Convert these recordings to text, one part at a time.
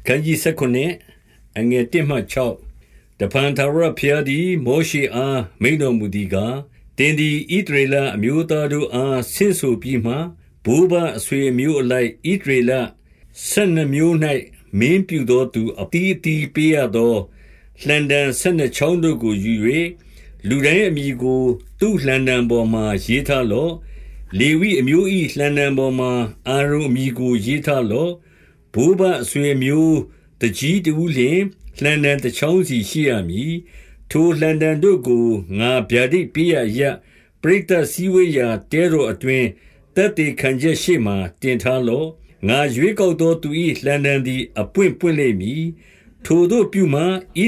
အခန်းကြီး19အငယ်1မှ6တပန်သာရဖျားသည်မောရှေအားမိန်တော်မူသည်ကားတင်းဒီဣဒရေလအမျိုးသားတို့အားဆင့်ဆိုပြီးမှဘိုးဘအဆွေမျိုးအလိုက်ဣဒရေလ12မျိုး၌မင်းပြုသောသူအတီးအတီးပေးရသောလှန်တံ12ချောင်းတို့ကိုယူ၍လူတိုင်းအမိကို သူ့လှန်တံပေါ်မှရေးထားလော့လေဝိအမျိုး၏လှန်တံပေါ်မှအာရုံအမိကိုရေးထားလော့ ဘိုးဘအဆွေမျိုးတကြီးတူးလျင်လှန်တံတစ်ချောင်းစီရှိရမည်ထိုလှန်တံတို့ကိုငါဗျာဒိတ်ပေးရရပရိသတ်စည်းဝေးရာတဲတော်အတွင်တက်တေခံချက်ရှိမှတင်ထားလော့ငါရွေးကောက်သောသူ၏လှန်တံသည်အပွင့်ပွင့်လိမ့်မည်ထိုတို့ပြုမှဣ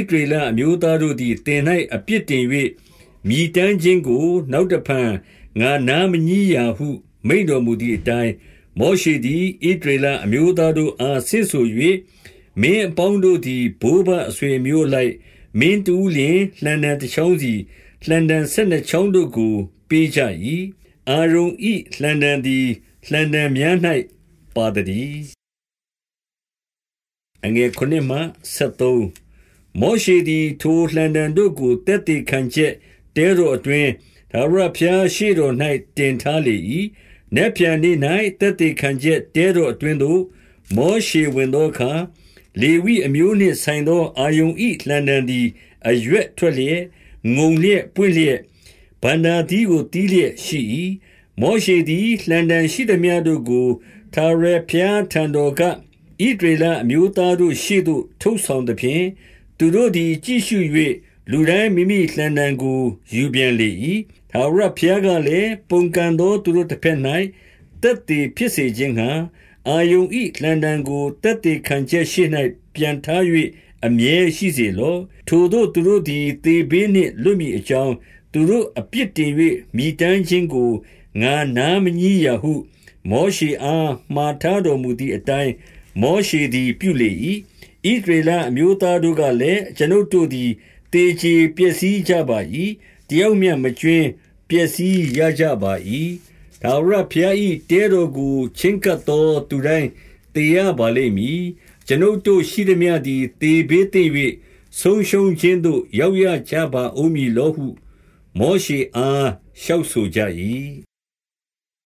ဒရေလအမျိုးသားတို့သည်တင်၌အပြစ်တင်၍မြည်တမ်းခြင်းကို နောက်တဖန်ငါနာမညည်းရာဟု မိန်တော်မူသည့်အတိုင်း မောရှေသည်ဣဒရေလအမျိုးသားတို့အားဆင့်ဆို၍မင်းအပေါင်းတို့သည်ဘိုးဘအဆွေမျိုးလိုက်မင်းတူးလျင်လှန်တံတစ်ချောင်းစီလှန်တံဆက်နှစ်ချောင်းတို့ကို ပေးကြ၏အာရုံဤလှန်တံသည်လှန်တံများ၌ပါသည်အငယ်ခုနှစ်မှ73မောရှေသည်ထိုလှန်တံတို့ကိုတက်တည်ခံချက်တဲတော်အတွင်းဒါဝရဖျားရှိတော်၌တင်ထားလေ၏ နက်ပြန်နေ့၌တက်တည်ခံချက်တဲတော်အတွင်းသို့မောရှေဝင်သောအခါလေဝိအမျိုးနှင့်ဆိုင်သောအာယုန်ဤလှန်တံသည်အရွက်ထွက်လျက်ငုံလျက်ပွင့်လျက်ဗန္နာသီးကိုတီးလျက်ရှိ၏မောရှေသည်လှန်တံရှိသည်များတို့ကိုသာရဖျားထံတော်ကဣဒရေလအမျိုးသားတို့ရှေ့သို့ထုတ်ဆောင်သဖြင့်သူတို့သည်ကြည့်ရှု၍ လူတိုင်းမိမိလှန်တံကိုယူပြန်လေ၏သာရဖျားကလည်းပုံကန်သောသူတို့တစ်ဖက်၌တက်တည်ဖြစ်စေခြင်းဟံအာယုန်ဤလှန်တံကိုတက်တည်ခံချက်ရှိ၌ပြန်ထား၍အမြဲရှိစေလောထိုတို့သူတို့သည်သေဘေးနှင့်လွတ်မိအကြောင်းသူတို့အပြစ်တင်၍မိတမ်းခြင်းကိုငါနာမညည်းရဟု မောရှေအားမှားထားတော်မူသည့်အတိုင်းမောရှေသည်ပြုလေ၏ဣဒရေလအမျိုးသားတို့ကလည်းကျွန်ုပ်တို့သည် တေချေပျက်စီးကြပါ၏တယောက်မျှမကျွင်းပျက်စီးရကြပါ၏ထာဝရဘုရား၏တဲတော်ကိုချဉ်ကပ်သောသူတိုင်းတေရပါလိမ့်မည်ကျွန်ုပ်တို့ရှိသည်များသည်တေဘေးသိ၍ဆုံးရှုံးခြင်းသို့ရောက်ရကြပါဦးမည်လောဟု မောရှေအားလျှောက်ဆိုကြ၏